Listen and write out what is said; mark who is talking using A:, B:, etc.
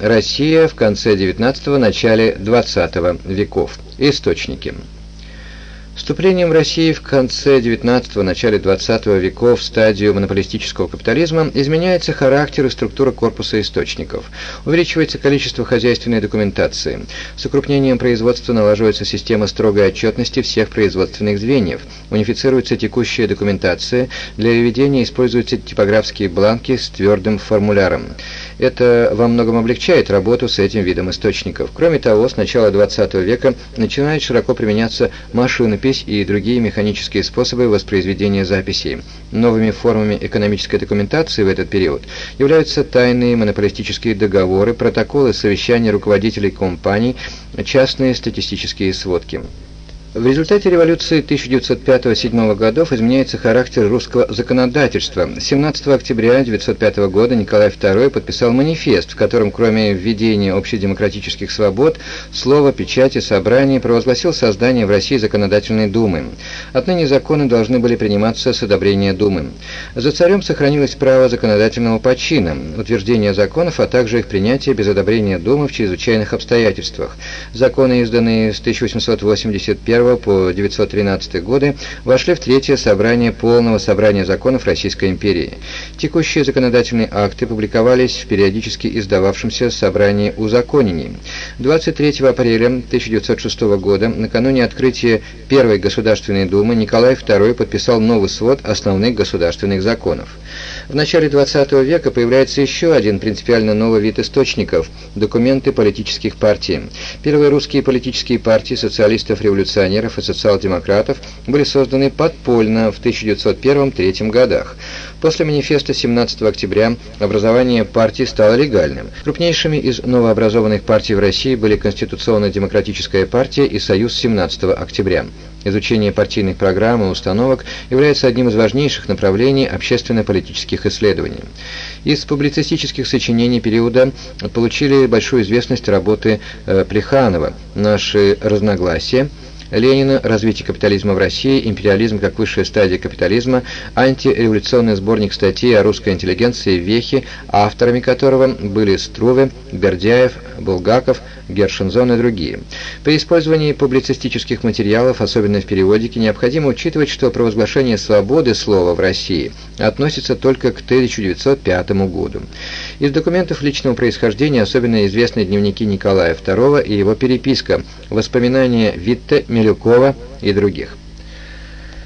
A: Россия в конце XIX – начале XX веков. Источники. Вступлением России в конце XIX – начале XX веков в стадию монополистического капитализма изменяется характер и структура корпуса источников, увеличивается количество хозяйственной документации. С укрупнением производства налаживается система строгой отчетности всех производственных звеньев, унифицируется текущая документация, для введения используются типографские бланки с твердым формуляром. Это во многом облегчает работу с этим видом источников. Кроме того, с начала XX века начинает широко применяться машинопись и другие механические способы воспроизведения записей. Новыми формами экономической документации в этот период являются тайные монополистические договоры, протоколы совещания руководителей компаний, частные статистические сводки. В результате революции 1905-1907 годов изменяется характер русского законодательства. 17 октября 1905 года Николай II подписал манифест, в котором, кроме введения общедемократических свобод, слова, печати, собраний, провозгласил создание в России законодательной думы. Отныне законы должны были приниматься с одобрения думы. За царем сохранилось право законодательного почина, утверждения законов, а также их принятие без одобрения думы в чрезвычайных обстоятельствах. Законы, изданные с 1881 по 913 годы вошли в третье собрание полного собрания законов Российской империи. Текущие законодательные акты публиковались в периодически издававшемся собрании узаконений. 23 апреля 1906 года, накануне открытия Первой Государственной Думы, Николай II подписал новый свод основных государственных законов. В начале XX века появляется еще один принципиально новый вид источников – документы политических партий. Первые русские политические партии социалистов-революционеров и социал-демократов были созданы подпольно в 1901-1903 годах. После манифеста 17 октября образование партии стало легальным. Крупнейшими из новообразованных партий в России были Конституционно-демократическая партия и Союз 17 октября. Изучение партийных программ и установок является одним из важнейших направлений общественно-политических исследований. Из публицистических сочинений периода получили большую известность работы э, Плеханова «Наши разногласия», Ленина «Развитие капитализма в России. Империализм как высшая стадия капитализма», антиреволюционный сборник статей о русской интеллигенции «Вехи», авторами которого были Струве, Бердяев, Булгаков, Гершензон и другие. При использовании публицистических материалов, особенно в периодике, необходимо учитывать, что провозглашение свободы слова в России относится только к 1905 году. Из документов личного происхождения особенно известны дневники Николая II и его переписка, воспоминания Витте, Милюкова и других.